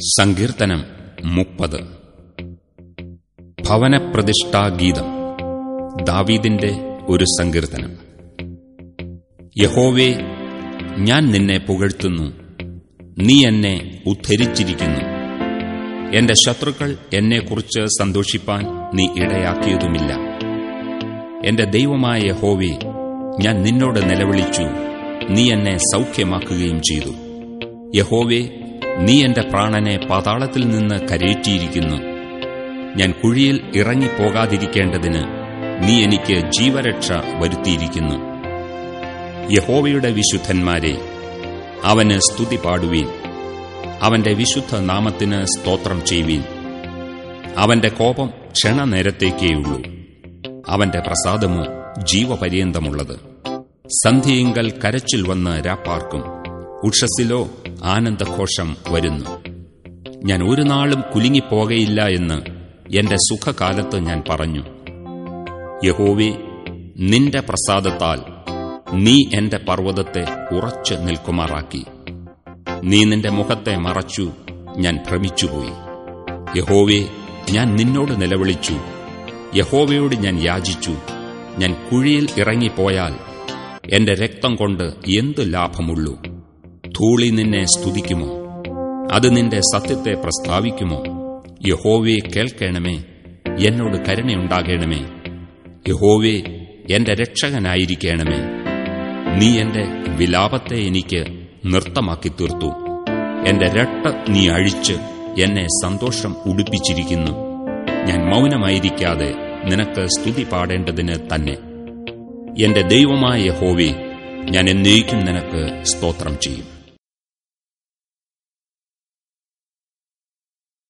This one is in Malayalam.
സങ്കീർത്തനം മുപ്പത്. ഭവനപ്രതിഷ്ഠാഗീതം. ദാവീദിന്റെ ഒരു സങ്കീർത്തനം. യഹോവേ ഞാൻ നിന്നെ പുകഴ്ത്തുന്നു. നീ എന്നെ ഉദ്ധരിച്ചിരിക്കുന്നു. എന്റെ ശത്രുക്കൾ എന്നെക്കുറിച്ച് സന്തോഷിപ്പാൻ നീ ഇടയാക്കിയതുമില്ല. എന്റെ ദൈവമായ യഹോവേ ഞാൻ നിന്നോട് നിലവിളിച്ചു. നീ എന്നെ സൗഖ്യമാക്കുകയും ചെയ്തു. യഹോവേ നീ എന്റെ പ്രാണനെ പാതാളത്തിൽ നിന്ന് കരയേറ്റിയിരിക്കുന്നു. ഞാൻ കുഴിയിൽ ഇറങ്ങിപ്പോകാതിരിക്കേണ്ടതിന് നീ എനിക്ക് ജീവരക്ഷ വരുത്തിയിരിക്കുന്നു. യഹോവയുടെ വിശുദ്ധന്മാരെ അവന് സ്തുതി പാടുവീൻ. അവന്റെ വിശുദ്ധ നാമത്തിന് സ്തോത്രം ചെയ്യുവീൻ. അവന്റെ കോപം ക്ഷണനേരത്തേക്കേയുള്ളൂ അവന്റെ പ്രസാദമോ ജീവപര്യന്തമുള്ളത്. സന്ധ്യയിങ്കൽ കരച്ചിൽ വന്ന് രാപ്പാർക്കും. ഉഷസ്സിലോ ആനന്ദഘോഷം വരുന്നു. ഞാൻ ഒരു നാളും കുലുങ്ങിപ്പോകയില്ല എന്ന് എന്റെ സുഖകാലത്ത് ഞാൻ പറഞ്ഞു. യഹോവേ നിന്റെ പ്രസാദത്താൽ നീ എന്റെ പർവതത്തെ ഉറച്ചു നിൽക്കുമാറാക്കി. നീ നിന്റെ മുഖത്തെ മറച്ചു ഞാൻ ഭ്രമിച്ചുപോയി. യഹോവേ ഞാൻ നിന്നോട് നിലവിളിച്ചു. യഹോവയോട് ഞാൻ യാചിച്ചു. ഞാൻ കുഴിയിൽ ഇറങ്ങിപ്പോയാൽ എന്റെ രക്തം കൊണ്ട് എന്തു ലാഭമുള്ളൂ? ധൂളി നിന്നെ സ്തുതിക്കുമോ? അത് നിന്റെ സത്യത്തെ പ്രസ്താവിക്കുമോ? യഹോവേ കേൾക്കണമേ എന്നോട് കരുണയുണ്ടാകണമേ. യഹോവേ എന്റെ രക്ഷകനായിരിക്കണമേ. നീ എന്റെ വിലാപത്തെ എനിക്ക് നൃത്തമാക്കി തീർത്തു എന്റെ രട്ട നീ അഴിച്ച് എന്നെ സന്തോഷം ഉടുപ്പിച്ചിരിക്കുന്നു. ഞാൻ മൗനമായിരിക്കാതെ നിനക്ക് സ്തുതി പാടേണ്ടതിന് തന്നെ. എന്റെ ദൈവമായ ഹോവി ഞാൻ എന്നേക്കും നിനക്ക് സ്തോത്രം ചെയ്യും.